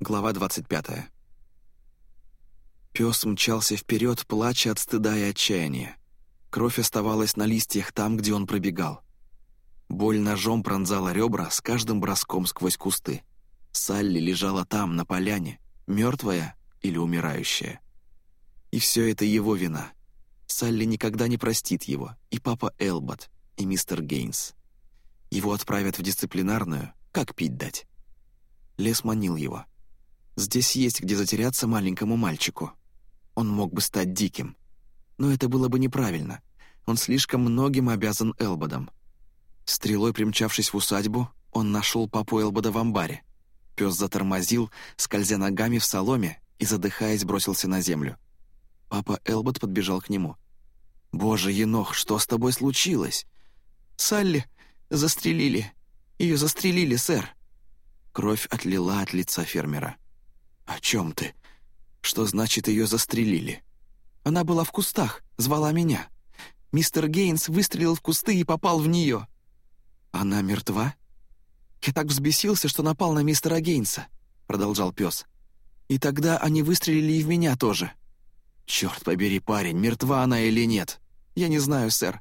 Глава 25. Пес мчался вперед, плача от стыда и отчаяния. Кровь оставалась на листьях там, где он пробегал. Боль ножом пронзала ребра с каждым броском сквозь кусты. Салли лежала там, на поляне, мертвая или умирающая. И все это его вина. Салли никогда не простит его, и папа Элбот, и мистер Гейнс. Его отправят в дисциплинарную, как пить дать. Лес манил его. Здесь есть где затеряться маленькому мальчику. Он мог бы стать диким. Но это было бы неправильно. Он слишком многим обязан Элбодам. Стрелой примчавшись в усадьбу, он нашел папу Элбода в амбаре. Пес затормозил, скользя ногами в соломе и, задыхаясь, бросился на землю. Папа Элбот подбежал к нему. «Боже, Енох, что с тобой случилось?» «Салли застрелили. Ее застрелили, сэр». Кровь отлила от лица фермера. «О чем ты? Что значит ее застрелили?» «Она была в кустах, звала меня. Мистер Гейнс выстрелил в кусты и попал в нее». «Она мертва?» «Я так взбесился, что напал на мистера Гейнса», — продолжал пес. «И тогда они выстрелили и в меня тоже». «Черт побери, парень, мертва она или нет?» «Я не знаю, сэр.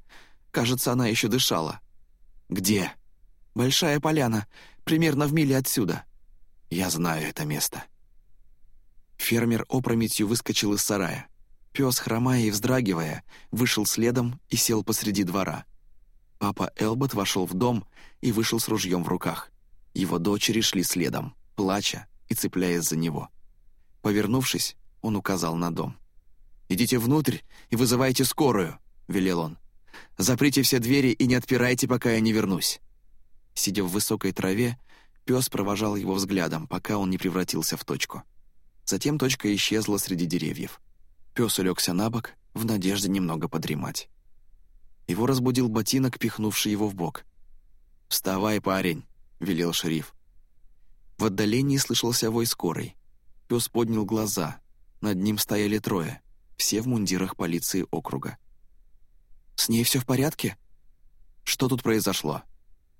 Кажется, она еще дышала». «Где?» «Большая поляна, примерно в миле отсюда». «Я знаю это место». Фермер опрометью выскочил из сарая. Пес, хромая и вздрагивая, вышел следом и сел посреди двора. Папа Элбот вошел в дом и вышел с ружьем в руках. Его дочери шли следом, плача и цепляясь за него. Повернувшись, он указал на дом. «Идите внутрь и вызывайте скорую», — велел он. «Заприте все двери и не отпирайте, пока я не вернусь». Сидя в высокой траве, пес провожал его взглядом, пока он не превратился в точку. Затем точка исчезла среди деревьев. Пес улегся на бок, в надежде немного подремать. Его разбудил ботинок, пихнувший его в бок. «Вставай, парень!» — велел шериф. В отдалении слышался вой скорой. Пес поднял глаза. Над ним стояли трое, все в мундирах полиции округа. «С ней все в порядке?» «Что тут произошло?»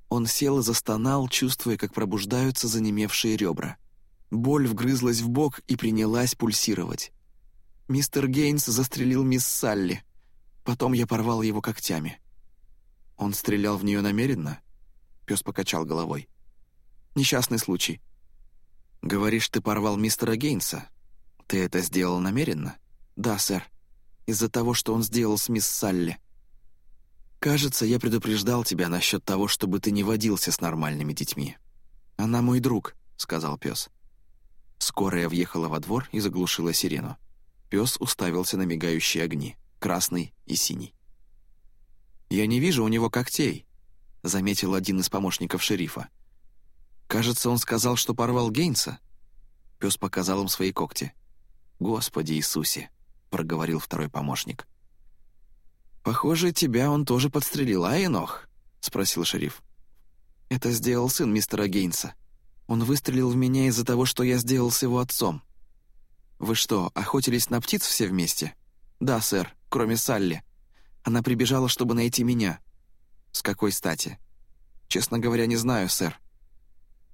Он сел и застонал, чувствуя, как пробуждаются занемевшие ребра. Боль вгрызлась в бок и принялась пульсировать. Мистер Гейнс застрелил мисс Салли. Потом я порвал его когтями. Он стрелял в нее намеренно? Пес покачал головой. Несчастный случай. Говоришь, ты порвал мистера Гейнса? Ты это сделал намеренно? Да, сэр. Из-за того, что он сделал с мисс Салли. Кажется, я предупреждал тебя насчет того, чтобы ты не водился с нормальными детьми. Она мой друг, сказал пес. Скорая въехала во двор и заглушила сирену. Пес уставился на мигающие огни, красный и синий. «Я не вижу у него когтей», — заметил один из помощников шерифа. «Кажется, он сказал, что порвал Гейнса». Пес показал им свои когти. «Господи Иисусе», — проговорил второй помощник. «Похоже, тебя он тоже подстрелил, а, Энох?» — спросил шериф. «Это сделал сын мистера Гейнса», он выстрелил в меня из-за того, что я сделал с его отцом. Вы что, охотились на птиц все вместе? Да, сэр, кроме Салли. Она прибежала, чтобы найти меня. С какой стати? Честно говоря, не знаю, сэр.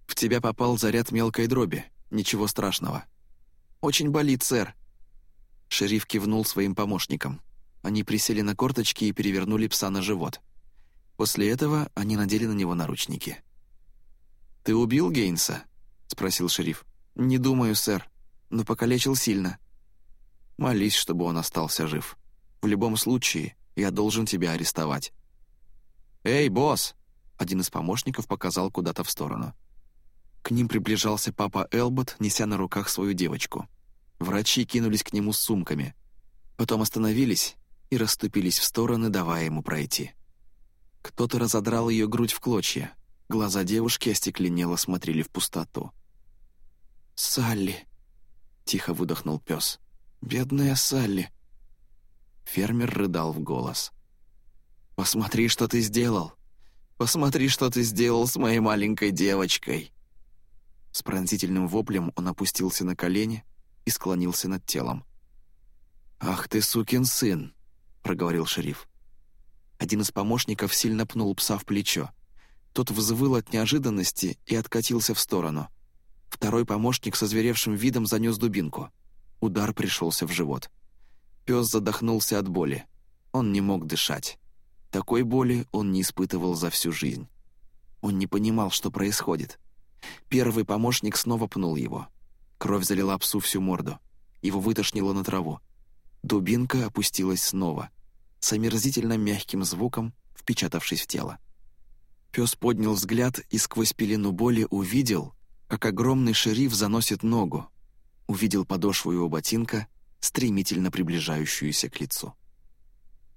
В тебя попал заряд мелкой дроби. Ничего страшного. Очень болит, сэр. Шериф кивнул своим помощникам. Они присели на корточки и перевернули пса на живот. После этого они надели на него наручники. «Ты убил Гейнса?» — спросил шериф. «Не думаю, сэр, но покалечил сильно». «Молись, чтобы он остался жив. В любом случае, я должен тебя арестовать». «Эй, босс!» — один из помощников показал куда-то в сторону. К ним приближался папа Элбот, неся на руках свою девочку. Врачи кинулись к нему с сумками. Потом остановились и расступились в стороны, давая ему пройти. Кто-то разодрал ее грудь в клочья, Глаза девушки остекленело смотрели в пустоту. «Салли!» — тихо выдохнул пес. «Бедная Салли!» Фермер рыдал в голос. «Посмотри, что ты сделал! Посмотри, что ты сделал с моей маленькой девочкой!» С пронзительным воплем он опустился на колени и склонился над телом. «Ах ты, сукин сын!» — проговорил шериф. Один из помощников сильно пнул пса в плечо. Тот взвыл от неожиданности и откатился в сторону. Второй помощник со зверевшим видом занес дубинку. Удар пришелся в живот. Пес задохнулся от боли. Он не мог дышать. Такой боли он не испытывал за всю жизнь. Он не понимал, что происходит. Первый помощник снова пнул его. Кровь залила псу всю морду. Его вытошнило на траву. Дубинка опустилась снова, с омерзительно мягким звуком, впечатавшись в тело. Пес поднял взгляд и сквозь пелену боли увидел, как огромный шериф заносит ногу. Увидел подошву его ботинка, стремительно приближающуюся к лицу.